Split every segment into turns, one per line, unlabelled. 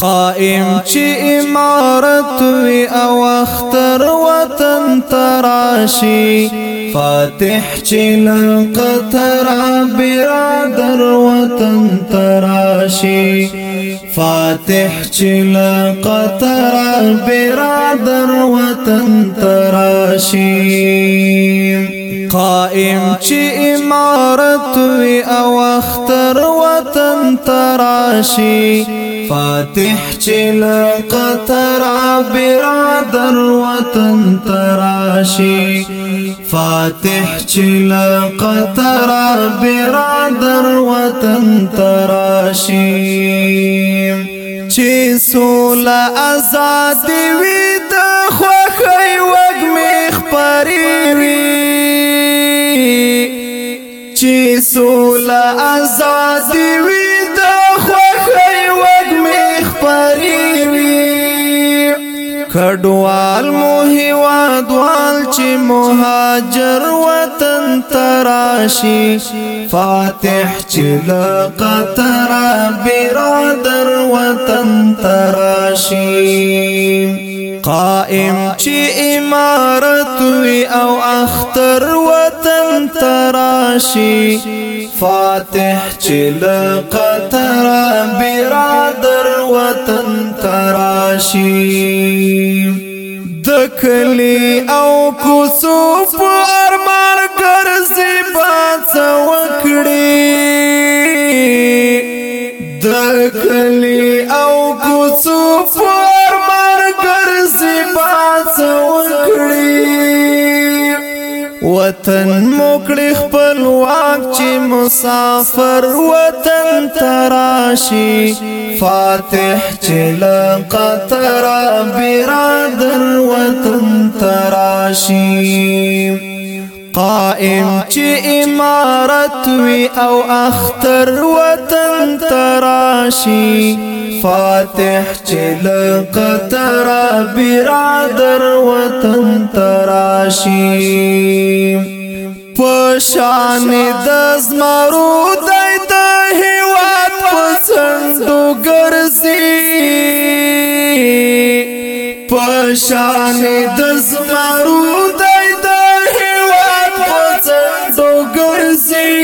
قائم چې امارت وی أو اختر وطن تراشی؟ فاتح چې لقطر برادر وطن تراشی؟ فاتح چې لقطر برادر وطن تراشی؟ قائم چې امارت وی أو اختر وطن تراشی؟ فاتح چل قطر برادر وطن تراشی فاتح چل قطر برادر وطن تراشی چې سولا آزاد وي د خوخي وګ خبري وي چې سولا آزاد وي کډوال مو هوادوال چې مهاجر وطن تراشي فاتح چې لقطر برادر وطن تراشي قائم چې امارت وي أو اختر وطن تراشي فاتح چې لقطر برادر وطن تراشي دکلی او کوسو په ارمان ګرځي باڅ وکړي دکلی او کوسو په ارمان ګرځي باڅ وطن موکړي خپل واک چې مسافر وطن تراشي فاتح چې لقطر برادر وطن تراشي قائم چې إمارت وی أو أختر وطن تراشي فاتح چل قطر برادر وطن تراشی پشان دز مرو پشان دز مرو دای د هیواد پسندو ګرځي.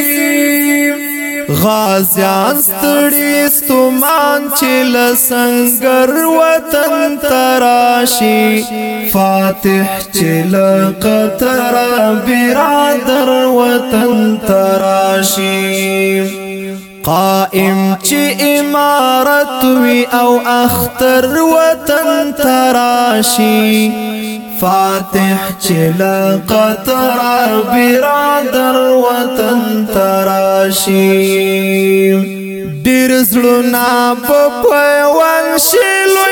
غازیان ستړي ستومان چې لسنګر وطن تراشي فاتح چې لقطر برادر وطن تراشي قائم چې امارت وی أو أختر وطن تراشي. فاتح چلا قطر برادر وطن تراشی ډیر زړونه په پیوان شلو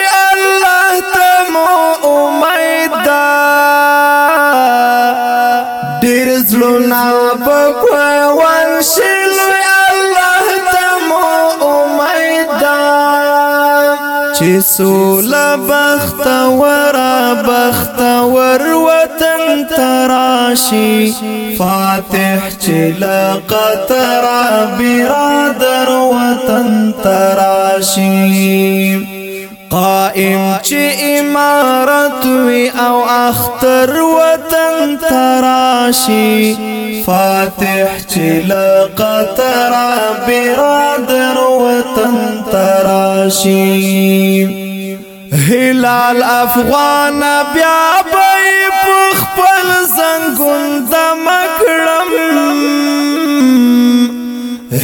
چې سولا بخت ورا بخت ور وطن تراشي فاتح چې لقطر برادر وطن تراشي قائم چې امارت وی أو اختر وطن تراشي فاتح چې لقطر برادر وطن تراشي هلال أفغان بیا به خپل زنګون د مکړم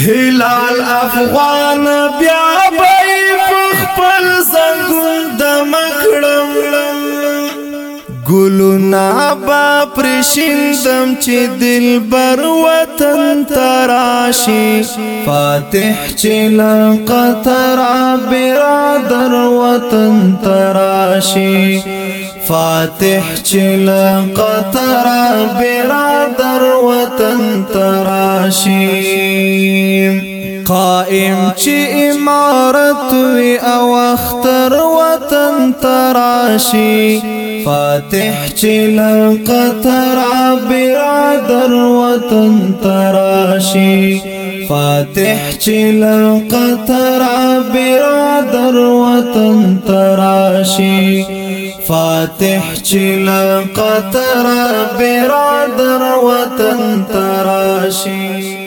هلال أفغان بیا به ګلونا با پرشندم چې دل بر وطن تراشي فاتح چې لقطر برادر وطن تراشي فاتح چې لقطر برادر وطن تراشي قائم چې امارت وی أو اختر وطن تراشي فاتح چل قطر برادر وطن تراشی فاتح چل قطر برادر وطن تراشی فاتح چل قطر برادر وطن تراشی